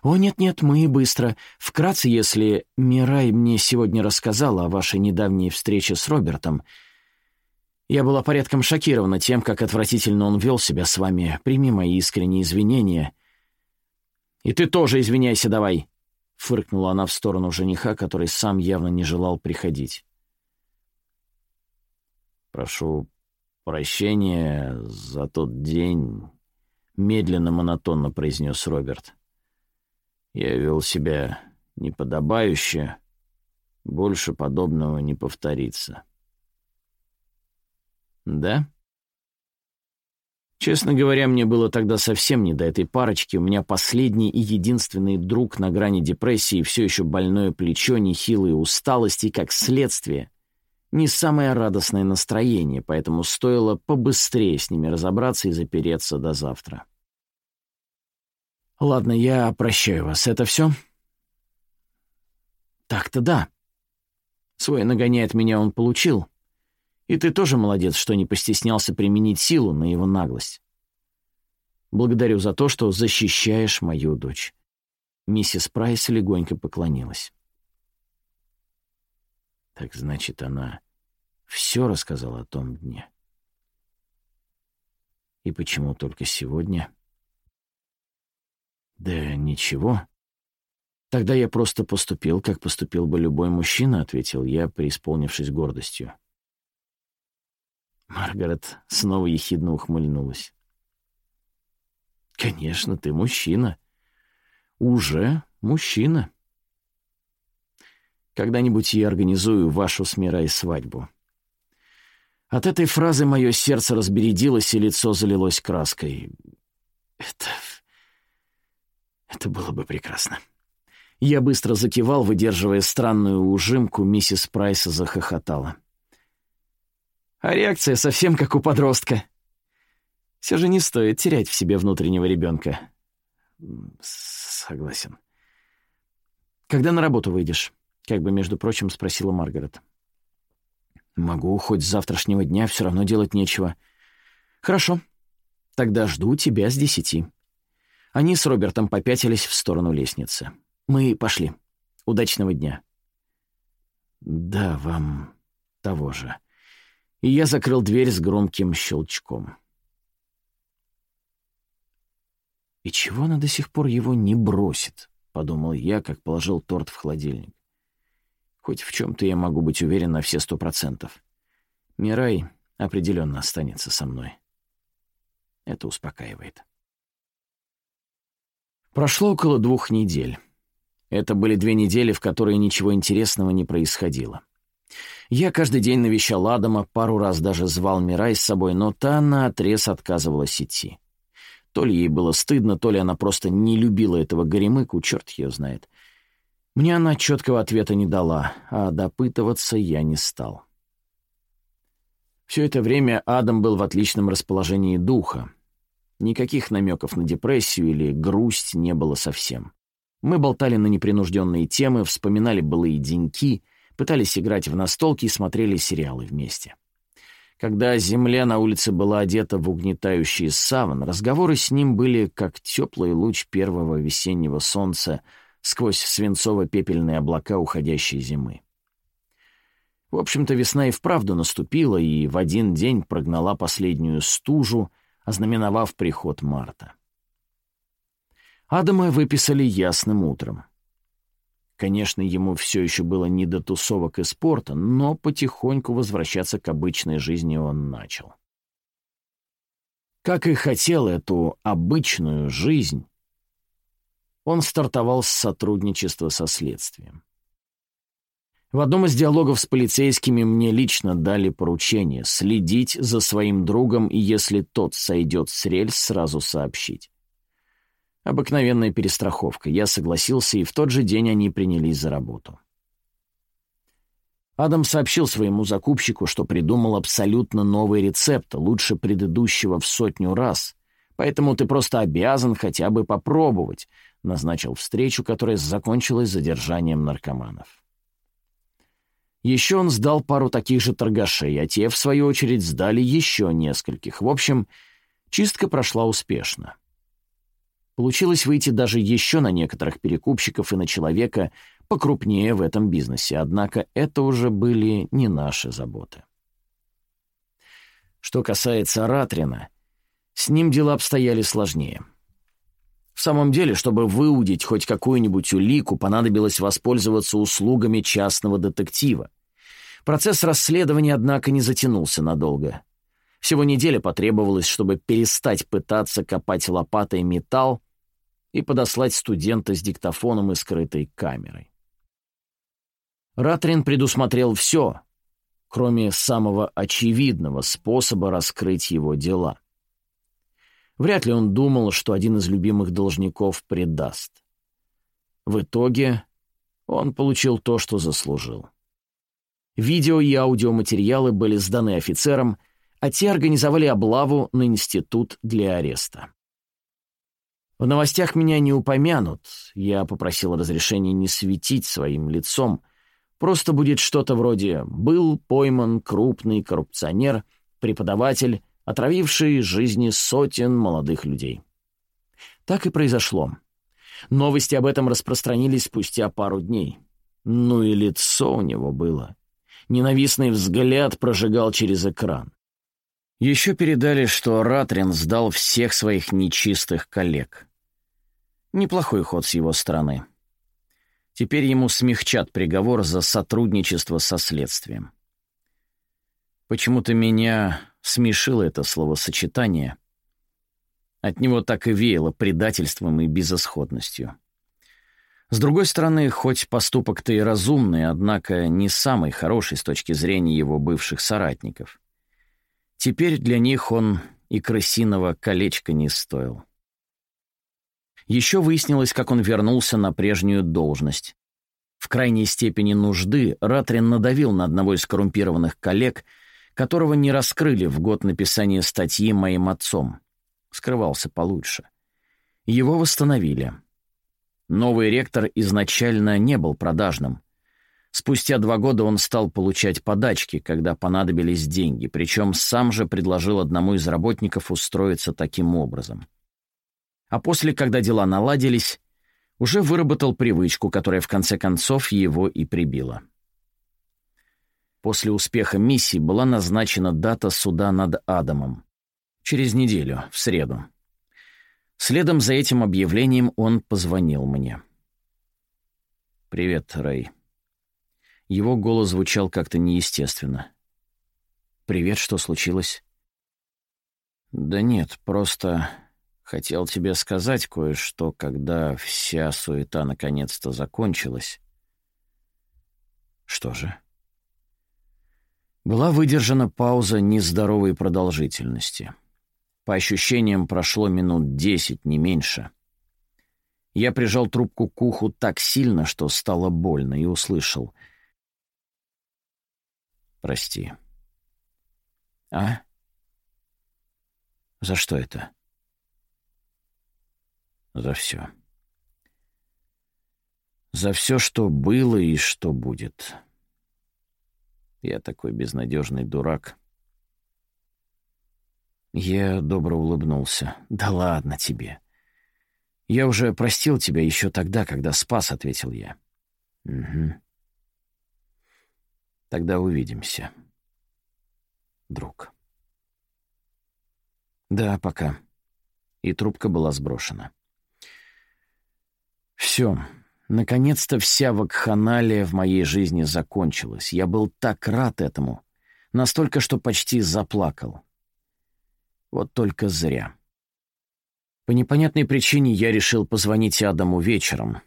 «О, нет-нет, мы быстро. Вкратце, если Мирай мне сегодня рассказала о вашей недавней встрече с Робертом, я была порядком шокирована тем, как отвратительно он вел себя с вами. Прими мои искренние извинения». «И ты тоже извиняйся давай», — фыркнула она в сторону жениха, который сам явно не желал приходить. «Прошу прощения за тот день», — медленно монотонно произнес Роберт. «Я вел себя неподобающе, больше подобного не повторится». «Да?» Честно говоря, мне было тогда совсем не до этой парочки. У меня последний и единственный друг на грани депрессии, все еще больное плечо, нехилые усталости, как следствие. Не самое радостное настроение, поэтому стоило побыстрее с ними разобраться и запереться до завтра. «Ладно, я прощаю вас. Это все?» «Так-то да. Свой нагоняет меня он получил. И ты тоже молодец, что не постеснялся применить силу на его наглость. Благодарю за то, что защищаешь мою дочь». Миссис Прайс легонько поклонилась. Так значит, она все рассказала о том дне. И почему только сегодня? Да ничего. Тогда я просто поступил, как поступил бы любой мужчина, ответил я, преисполнившись гордостью. Маргарет снова ехидно ухмыльнулась. «Конечно, ты мужчина. Уже мужчина. Когда-нибудь я организую вашу с свадьбу». От этой фразы мое сердце разбередилось, и лицо залилось краской. Это... это было бы прекрасно. Я быстро закивал, выдерживая странную ужимку, миссис Прайса захохотала. А реакция совсем как у подростка. Все же не стоит терять в себе внутреннего ребенка. Согласен. Когда на работу выйдешь? Как бы, между прочим, спросила Маргарет. Могу, хоть с завтрашнего дня, все равно делать нечего. Хорошо. Тогда жду тебя с десяти. Они с Робертом попятились в сторону лестницы. Мы пошли. Удачного дня. Да, вам того же и я закрыл дверь с громким щелчком. «И чего она до сих пор его не бросит?» — подумал я, как положил торт в холодильник. «Хоть в чем-то я могу быть уверен на все сто процентов. Мирай определенно останется со мной. Это успокаивает». Прошло около двух недель. Это были две недели, в которые ничего интересного не происходило. Я каждый день навещал Адама, пару раз даже звал Мирай с собой, но та наотрез отказывалась идти. То ли ей было стыдно, то ли она просто не любила этого горемыку, черт ее знает. Мне она четкого ответа не дала, а допытываться я не стал. Все это время Адам был в отличном расположении духа. Никаких намеков на депрессию или грусть не было совсем. Мы болтали на непринужденные темы, вспоминали былые деньки — пытались играть в настолки и смотрели сериалы вместе. Когда земля на улице была одета в угнетающий саван, разговоры с ним были как теплый луч первого весеннего солнца сквозь свинцово-пепельные облака уходящей зимы. В общем-то, весна и вправду наступила, и в один день прогнала последнюю стужу, ознаменовав приход марта. Адама выписали ясным утром. Конечно, ему все еще было не до тусовок и спорта, но потихоньку возвращаться к обычной жизни он начал. Как и хотел эту обычную жизнь, он стартовал с сотрудничества со следствием. В одном из диалогов с полицейскими мне лично дали поручение следить за своим другом и, если тот сойдет с рельс, сразу сообщить. Обыкновенная перестраховка. Я согласился, и в тот же день они принялись за работу. Адам сообщил своему закупщику, что придумал абсолютно новый рецепт, лучше предыдущего в сотню раз. Поэтому ты просто обязан хотя бы попробовать, назначил встречу, которая закончилась задержанием наркоманов. Еще он сдал пару таких же торгашей, а те, в свою очередь, сдали еще нескольких. В общем, чистка прошла успешно. Получилось выйти даже еще на некоторых перекупщиков и на человека покрупнее в этом бизнесе, однако это уже были не наши заботы. Что касается Ратрина, с ним дела обстояли сложнее. В самом деле, чтобы выудить хоть какую-нибудь улику, понадобилось воспользоваться услугами частного детектива. Процесс расследования, однако, не затянулся надолго. Всего неделя потребовалось, чтобы перестать пытаться копать лопатой металл и подослать студента с диктофоном и скрытой камерой. Ратрин предусмотрел все, кроме самого очевидного способа раскрыть его дела. Вряд ли он думал, что один из любимых должников предаст. В итоге он получил то, что заслужил. Видео и аудиоматериалы были сданы офицерам, а те организовали облаву на институт для ареста. В новостях меня не упомянут, я попросил разрешения не светить своим лицом, просто будет что-то вроде «был пойман крупный коррупционер, преподаватель, отравивший жизни сотен молодых людей». Так и произошло. Новости об этом распространились спустя пару дней. Ну и лицо у него было. Ненавистный взгляд прожигал через экран. Еще передали, что Ратрин сдал всех своих нечистых коллег. Неплохой ход с его стороны. Теперь ему смягчат приговор за сотрудничество со следствием. Почему-то меня смешило это словосочетание. От него так и веяло предательством и безысходностью. С другой стороны, хоть поступок-то и разумный, однако не самый хороший с точки зрения его бывших соратников. Теперь для них он и крысиного колечка не стоил. Еще выяснилось, как он вернулся на прежнюю должность. В крайней степени нужды Ратрин надавил на одного из коррумпированных коллег, которого не раскрыли в год написания статьи моим отцом. Скрывался получше. Его восстановили. Новый ректор изначально не был продажным. Спустя два года он стал получать подачки, когда понадобились деньги, причем сам же предложил одному из работников устроиться таким образом. А после, когда дела наладились, уже выработал привычку, которая в конце концов его и прибила. После успеха миссии была назначена дата суда над Адамом. Через неделю, в среду. Следом за этим объявлением он позвонил мне. «Привет, Рэй», его голос звучал как-то неестественно. «Привет, что случилось?» «Да нет, просто хотел тебе сказать кое-что, когда вся суета наконец-то закончилась». «Что же?» Была выдержана пауза нездоровой продолжительности. По ощущениям, прошло минут десять, не меньше. Я прижал трубку к уху так сильно, что стало больно, и услышал — Прости. А? За что это? За все. За все, что было и что будет. Я такой безнадежный дурак. Я добро улыбнулся. «Да ладно тебе. Я уже простил тебя еще тогда, когда спас», — ответил я. «Угу. Тогда увидимся. Друг. Да, пока. И трубка была сброшена. Все. Наконец-то вся вакханалия в моей жизни закончилась. Я был так рад этому. Настолько, что почти заплакал. Вот только зря. По непонятной причине я решил позвонить Адаму вечером.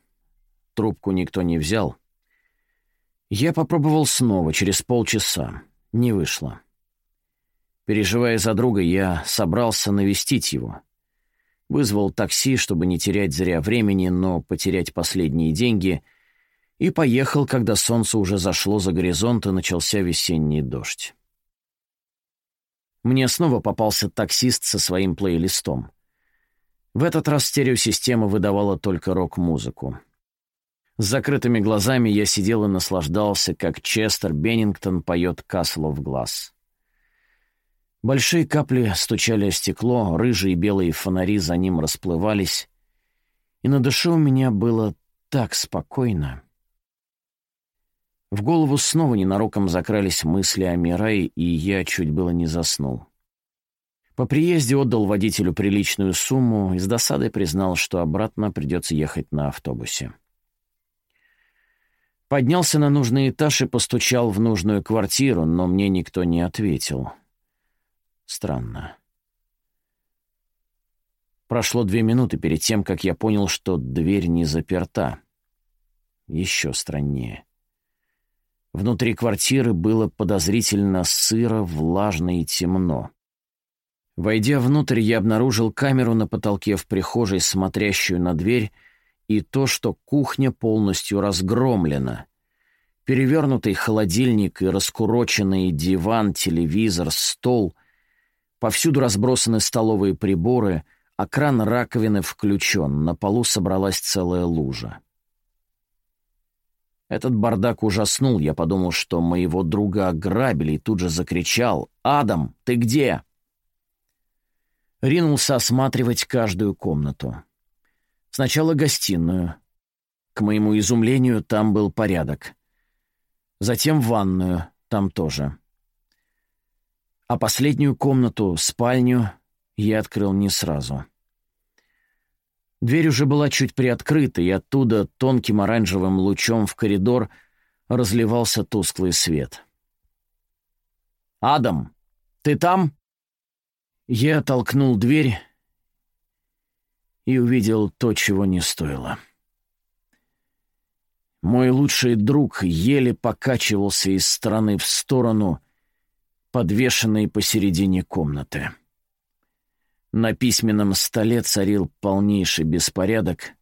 Трубку никто не взял — я попробовал снова, через полчаса. Не вышло. Переживая за друга, я собрался навестить его. Вызвал такси, чтобы не терять зря времени, но потерять последние деньги, и поехал, когда солнце уже зашло за горизонт и начался весенний дождь. Мне снова попался таксист со своим плейлистом. В этот раз стереосистема выдавала только рок-музыку. С закрытыми глазами я сидел и наслаждался, как Честер Беннингтон поет Каслу в глаз. Большие капли стучали о стекло, рыжие и белые фонари за ним расплывались, И на душе у меня было так спокойно. В голову снова ненароком закрались мысли о Мирай, и я чуть было не заснул. По приезде отдал водителю приличную сумму и с досадой признал, что обратно придется ехать на автобусе. Поднялся на нужный этаж и постучал в нужную квартиру, но мне никто не ответил. Странно. Прошло две минуты перед тем, как я понял, что дверь не заперта. Еще страннее. Внутри квартиры было подозрительно сыро, влажно и темно. Войдя внутрь, я обнаружил камеру на потолке в прихожей, смотрящую на дверь, и то, что кухня полностью разгромлена. Перевернутый холодильник и раскуроченный диван, телевизор, стол. Повсюду разбросаны столовые приборы, а кран раковины включен, на полу собралась целая лужа. Этот бардак ужаснул, я подумал, что моего друга ограбили, и тут же закричал «Адам, ты где?» Ринулся осматривать каждую комнату. Сначала гостиную. К моему изумлению, там был порядок. Затем ванную, там тоже. А последнюю комнату, спальню, я открыл не сразу. Дверь уже была чуть приоткрыта, и оттуда тонким оранжевым лучом в коридор разливался тусклый свет. «Адам, ты там?» Я толкнул дверь и увидел то, чего не стоило. Мой лучший друг еле покачивался из стороны в сторону, подвешенный посередине комнаты. На письменном столе царил полнейший беспорядок,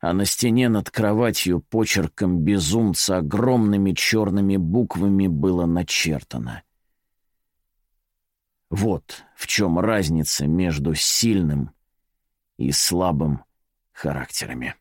а на стене над кроватью почерком безумца огромными черными буквами было начертано. Вот в чем разница между сильным и слабым характерами.